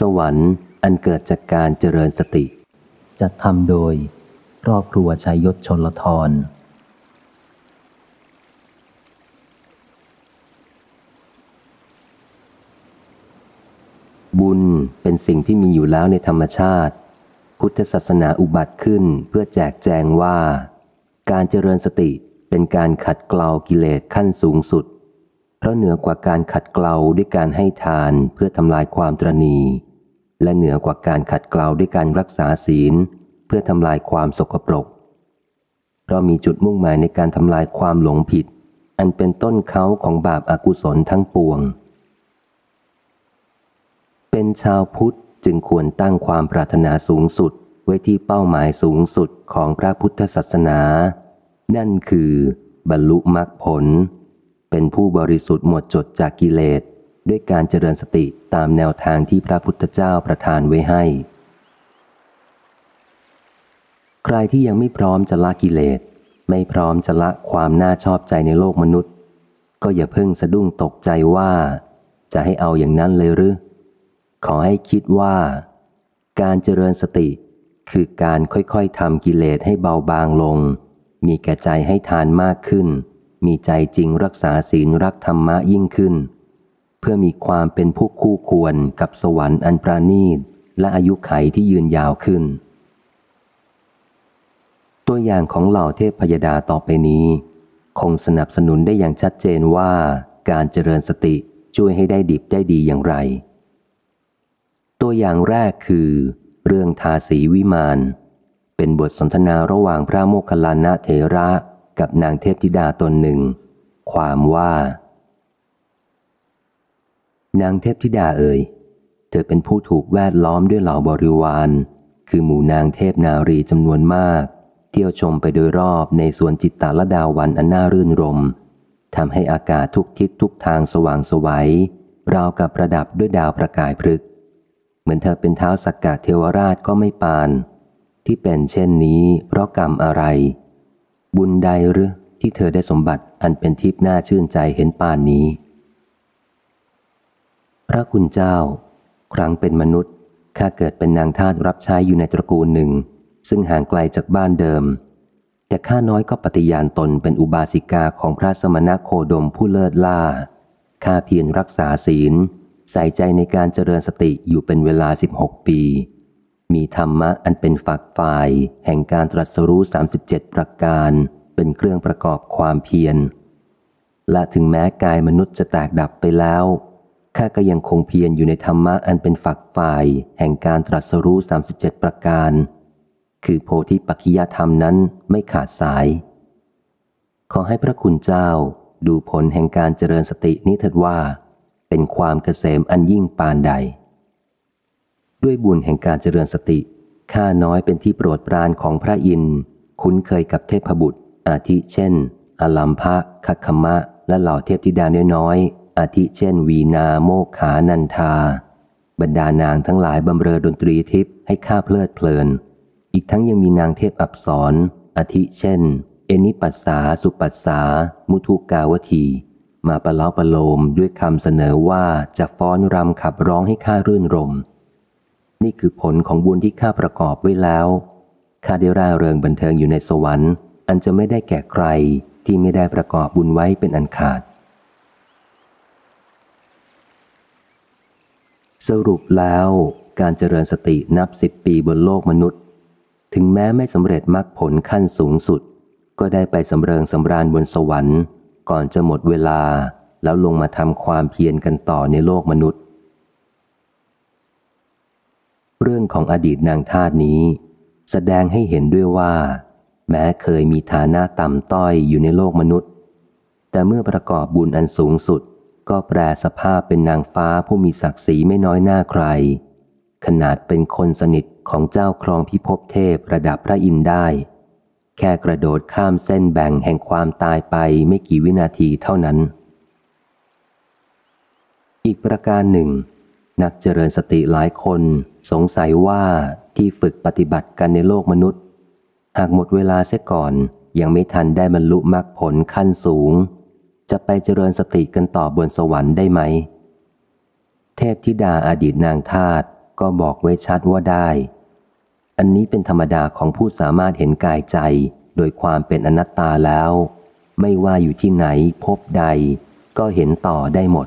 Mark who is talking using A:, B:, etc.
A: สวรรค์อันเกิดจากการเจริญสติจะทำโดย ครอบครัวชัยยศชนลทรบุญเป็นสิ่งที่มีอยู่แล้วในธรรมชาติ พุทธศาสนาอุบัติขึ้นเพื่อแจกแจงว่า การเจริญสติเป็นการขัดเกลากิเลสขั้นสูงสุด เพราะเหนือกว่าการขัดเกลาด้วยการให้ทานเพื่อทำลายความตรณี และเหนือกว่าการขัดเกลาด้วยการรักษาศีล เพื่อทำลายความสกปรก เพราะมีจุดมุ่งหมายในการทำลายความหลงผิด อันเป็นต้นเขาของบาปอากุศลทั้งปวง เป็นชาวพุทธจึงควรตั้งความปรารถนาสูงสุดไว้ที่เป้าหมายสูงสุดของพระพุทธศาสนา นั่นคือบรรลุมรรคผล เป็นผู้บริสุทธิ์หมดจดจากกิเลส ด้วยการเจริญสติตามแนวทางที่พระพุทธเจ้าประทานไว้ให้ ใครที่ยังไม่พร้อมจะละกิเลส ไม่พร้อมจะละความน่าชอบใจในโลกมนุษย์ ก็อย่าเพิ่งสะดุ้งตกใจว่า จะให้เอาอย่างนั้นเลยหรือ ขอให้คิดว่า การเจริญสติคือการค่อยๆทำกิเลสให้เบาบางลง มีแก่ใจให้ทานมากขึ้น มีใจจริงรักษาศีลรักธรรมะยิ่งขึ้น เพื่อมีความเป็นผู้คู่ควรกับสวรรค์อันปราณีตและอายุไขที่ยืนยาวขึ้น ตัวอย่างของเหล่าเทพพยดาต่อไปนี้ คงสนับสนุนได้อย่างชัดเจนว่าการเจริญสติช่วยให้ได้ดิบได้ดีอย่างไร ตัวอย่างแรกคือ เรื่องทาสีวิมาน เป็นบทสนทนาระหว่างพระโมคคัลลานะเถระกับนางเทพธิดาตนหนึ่ง ความว่า นางเทพธิดาเอ่ย เธอเป็นผู้ถูกแวดล้อมด้วยเหล่าบริวาร คือหมู่นางเทพนารีจำนวนมาก เที่ยวชมไปโดยรอบในสวนจิตตาละดาวันอันน่ารื่นรมทำให้อากาศทุกทิศทุกทางสว่างสวัยราวกับประดับด้วยดาวประกายพฤกเหมือนเธอเป็นเท้าสักกะเทวราชก็ไม่ปาน ที่เป็นเช่นนี้เพราะกรรมอะไร บุญใดหรือที่เธอได้สมบัติอันเป็นทิพย์น่าชื่นใจเห็นปานนี้ พระคุณเจ้า ครั้งเป็นมนุษย์ข้าเกิดเป็นนางทาสรับใช้อยู่ในตระกูลหนึ่ง ซึ่งห่างไกลจากบ้านเดิม แต่ข้าน้อยก็ปฏิญาณตนเป็นอุบาสิกาของพระสมณโคดมผู้เลิศล่าข้าเพียรรักษาศีล ใส่ใจในการเจริญสติอยู่เป็นเวลา 16 ปี มีธรรมะอันเป็นฝักฝ่าย แห่งการตรัสรู้ 37 ประการ เป็นเครื่องประกอบความเพียรและถึงแม้กายมนุษย์จะแตกดับไปแล้ว ข้าก็ยังคงเพียรอยู่ในธรรมะอันเป็นฝักฝ่าย แห่งการตรัสรู้ 37 ประการ คือโพธิปัจขิยธรรมนั้นไม่ขาดสาย ขอให้พระคุณเจ้าดูผลแห่งการเจริญสตินี้เถิดว่า เป็นความเกษมอันยิ่งปานใด ด้วยบุญแห่งการเจริญสติ ข้าน้อยเป็นที่โปรดปรานของพระอินทร์คุ้นเคยกับเทพบุตร อาทิเช่น อลัมพะคัคคมะ และเหล่าเทพธิดาน้อย อาทิเช่นวีนาโมกขานันทา บรรดานางทั้งหลายบำเรอดนตรีทิพย์ให้ข้าเพลิดเพลิน อีกทั้งยังมีนางเทพอับสรอาทิเช่น เอนิปัสสาสุปัสสา มุทุกาวที มาประล้าประโลมด้วยคำเสนอว่าจะฟ้อนรำขับร้องให้ข้ารื่นรม นี่คือผลของบุญที่ข้าประกอบไว้แล้วข้าได้ร่าเริงบันเทิงอยู่ในสวรรค์ อันจะไม่ได้แก่ใครที่ไม่ได้ประกอบบุญไว้เป็นอันขาด สรุปแล้วการเจริญสตินับสิบปีบนโลกมนุษย์ ถึงแม้ไม่สำเร็จมรรคผลขั้นสูงสุด ก็ได้ไปสำเริงสำราญบนสวรรค์ ก่อนจะหมดเวลาแล้วลงมาทำความเพียรกันต่อในโลกมนุษย์ เรื่องของอดีตนางทาสนี้ แสดงให้เห็นด้วยว่า แม้เคยมีฐานะต่ำต้อยอยู่ในโลกมนุษย์ แต่เมื่อประกอบบุญอันสูงสุด ก็แปลสภาพเป็นนางฟ้าผู้มีศักดิ์ศรีไม่น้อยหน้าใคร ขนาดเป็นคนสนิทของเจ้าครองพิภพเทพระดับพระอินได้ แค่กระโดดข้ามเส้นแบ่งแห่งความตายไปไม่กี่วินาทีเท่านั้น อีกประการหนึ่ง นักเจริญสติหลายคนสงสัยว่าที่ฝึกปฏิบัติกันในโลกมนุษย์ หากหมดเวลาเสียก่อนยังไม่ทันได้บรรลุมรรคผลขั้นสูง จะไปเจริญสติกันต่อบนสวรรค์ได้ไหม เทพธิดาอาดีตนางทาตก็บอกไว้ชัดว่าได้ อันนี้เป็นธรรมดาของผู้สามารถเห็นกายใจ โดยความเป็นอนัตตาแล้ว ไม่ว่าอยู่ที่ไหนพบใด ก็เห็นต่อได้หมด